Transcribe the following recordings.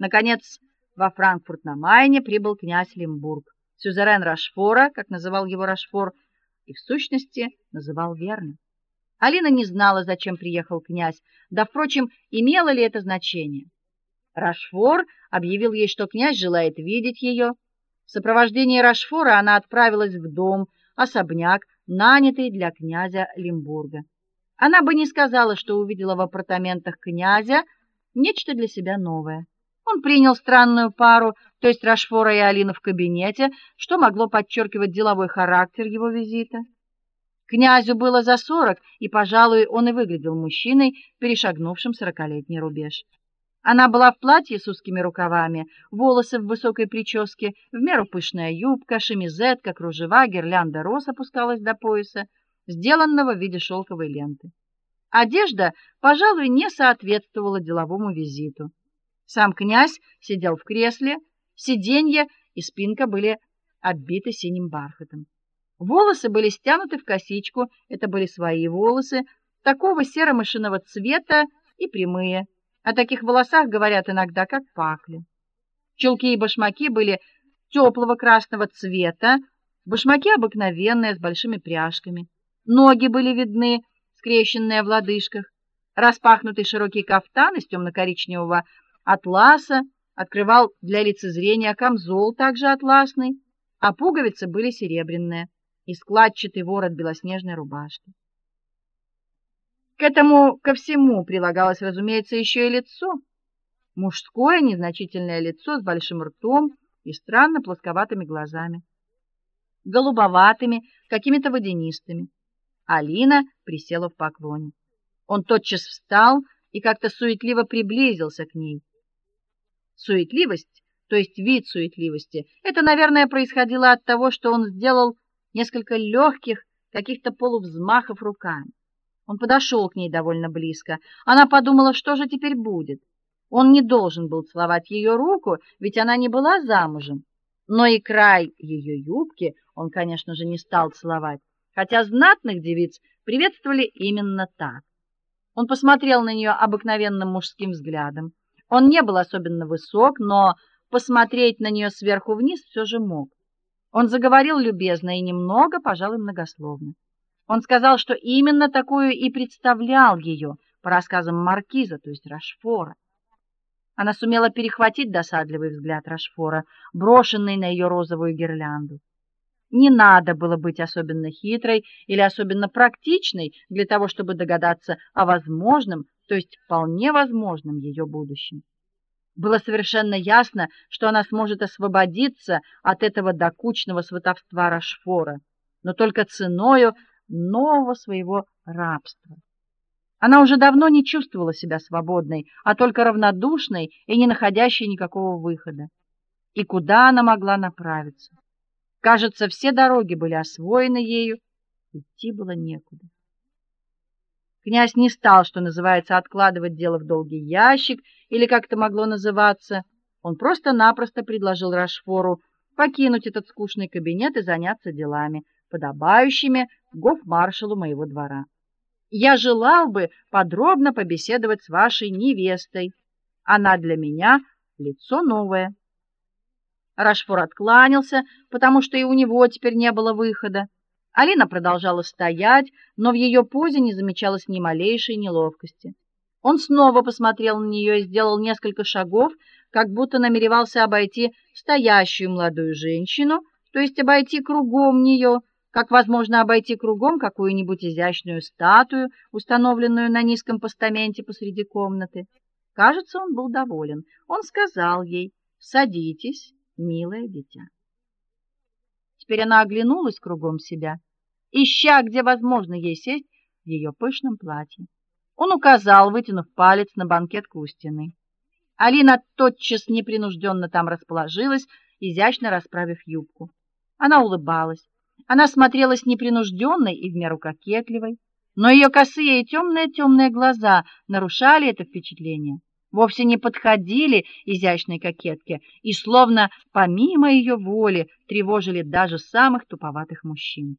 Наконец, во Франкфурт на Майне прибыл князь Лимбург, сюзерен Рашфора, как называл его Рашфор, и в сущности называл верно. Алина не знала, зачем приехал князь, да впрочем, имело ли это значение. Рашфор объявил ей, что князь желает видеть ее. В сопровождении Рашфора она отправилась в дом, особняк, нанятый для князя Лимбурга. Она бы не сказала, что увидела в апартаментах князя нечто для себя новое. Он принял странную пару, то есть Рашфора и Алину в кабинете, что могло подчеркивать деловой характер его визита. Князю было за сорок, и, пожалуй, он и выглядел мужчиной, перешагнувшим сорокалетний рубеж. Она была в платье с узкими рукавами, волосы в высокой прическе, в меру пышная юбка, шемизетка, кружева, гирлянда роз опускалась до пояса, сделанного в виде шелковой ленты. Одежда, пожалуй, не соответствовала деловому визиту. Сам князь сидел в кресле, сиденье и спинка были оббиты синим бархатом. Волосы были стянуты в косичку, это были свои волосы, такого серо-мышиного цвета и прямые. О таких волосах говорят иногда как пакли. Чулки и башмаки были теплого красного цвета, башмаки обыкновенные с большими пряжками. Ноги были видны, скрещенные в лодыжках. Распахнутый широкий кафтан из темно коричневого атласа открывал для лицезрения камзол также атласный, а пуговицы были серебряные и складчатый ворот белоснежной рубашки. К этому ко всему прилагалось, разумеется, еще и лицо. Мужское незначительное лицо с большим ртом и странно плосковатыми глазами, голубоватыми, какими-то водянистыми. Алина присела в поклоне. Он тотчас встал и как-то суетливо приблизился к ней. Суетливость, то есть вид суетливости, это, наверное, происходило от того, что он сделал несколько легких каких-то полувзмахов руками. Он подошел к ней довольно близко. Она подумала, что же теперь будет. Он не должен был целовать ее руку, ведь она не была замужем. Но и край ее юбки он, конечно же, не стал целовать, хотя знатных девиц приветствовали именно так. Он посмотрел на нее обыкновенным мужским взглядом. Он не был особенно высок, но посмотреть на нее сверху вниз все же мог. Он заговорил любезно и немного, пожалуй, многословно. Он сказал, что именно такую и представлял ее по рассказам маркиза, то есть Рашфора. Она сумела перехватить досадливый взгляд Рашфора, брошенный на ее розовую гирлянду. Не надо было быть особенно хитрой или особенно практичной для того, чтобы догадаться о возможном, то есть вполне возможном ее будущем. Было совершенно ясно, что она сможет освободиться от этого докучного сватовства Рашфора, но только ценою нового своего рабства. Она уже давно не чувствовала себя свободной, а только равнодушной и не находящей никакого выхода. И куда она могла направиться? Кажется, все дороги были освоены ею, идти было некуда. Князь не стал, что называется, откладывать дело в долгий ящик или как это могло называться. Он просто-напросто предложил Рашфору покинуть этот скучный кабинет и заняться делами, подобающими гофмаршалу моего двора. Я желал бы подробно побеседовать с вашей невестой. Она для меня лицо новое. Рашфор откланялся, потому что и у него теперь не было выхода. Алина продолжала стоять, но в ее позе не замечалось ни малейшей неловкости. Он снова посмотрел на нее и сделал несколько шагов, как будто намеревался обойти стоящую молодую женщину, то есть обойти кругом нее, как возможно обойти кругом какую-нибудь изящную статую, установленную на низком постаменте посреди комнаты. Кажется, он был доволен. Он сказал ей: "Садитесь, милое дитя". Теперь она оглянулась кругом себя, ища, где возможно ей сесть в ее пышном платье. Он указал, вытянув палец на банкетку у стены. Алина тотчас непринужденно там расположилась, изящно расправив юбку. Она улыбалась. Она смотрелась непринужденной и в меру кокетливой, но ее косые и темные-темные глаза нарушали это впечатление, вовсе не подходили изящной кокетке и словно помимо ее воли тревожили даже самых туповатых мужчин.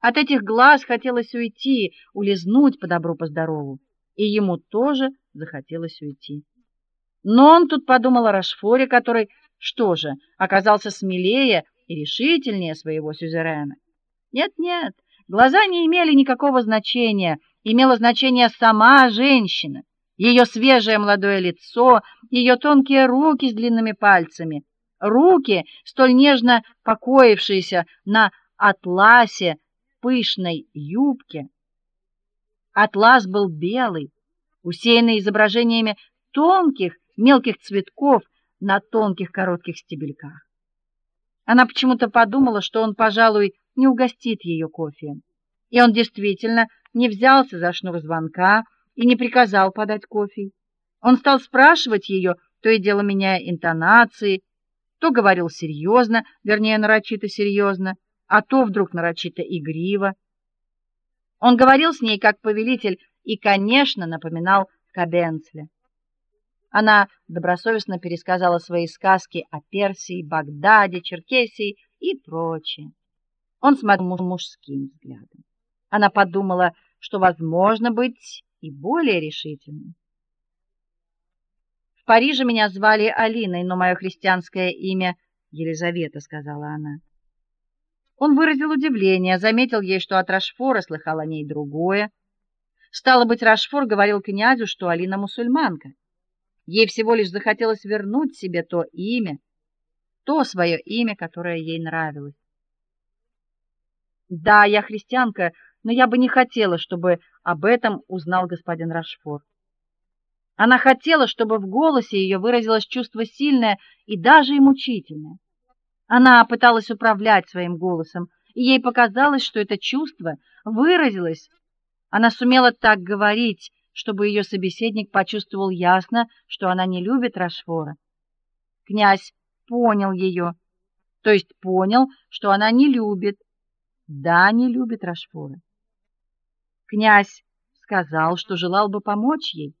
От этих глаз хотелось уйти, улизнуть по добру по здорову, и ему тоже захотелось уйти. Но он тут подумал о Рашфоре, который, что же, оказался смелее и решительнее своего сюзерена. Нет, нет, глаза не имели никакого значения, имело значение сама женщина, ее свежее молодое лицо, ее тонкие руки с длинными пальцами, руки, столь нежно покоившиеся на атласе пышной юбки. Атлас был белый, усеянный изображениями тонких мелких цветков на тонких коротких стебельках. Она почему-то подумала, что он, пожалуй, не угостит ее кофе. И он действительно не взялся за шнур звонка и не приказал подать кофе. Он стал спрашивать ее, то и дело меняя интонации, то говорил серьезно, вернее, нарочито серьезно, а то вдруг нарочито игриво. Он говорил с ней как повелитель и, конечно, напоминал Кабенцля. Она добросовестно пересказала свои сказки о Персии, Багдаде, Черкесии и прочее. Он смотрел мужским взглядом. Она подумала, что возможно быть и более решительной. В Париже меня звали Алиной, но мое христианское имя Елизавета, сказала она. Он выразил удивление, заметил ей, что от Рашфора слыхал о ней другое. Стало быть, Рашфор говорил князю, что Алина мусульманка. Ей всего лишь захотелось вернуть себе то имя, то свое имя, которое ей нравилось. Да, я христианка, но я бы не хотела, чтобы об этом узнал господин Рашфор. Она хотела, чтобы в голосе ее выразилось чувство сильное и даже и мучительное. Она пыталась управлять своим голосом, и ей показалось, что это чувство выразилось. Она сумела так говорить, чтобы ее собеседник почувствовал ясно, что она не любит Рашфора. Князь понял ее, то есть понял, что она не любит. Да, не любит Рашфора. Князь сказал, что желал бы помочь ей.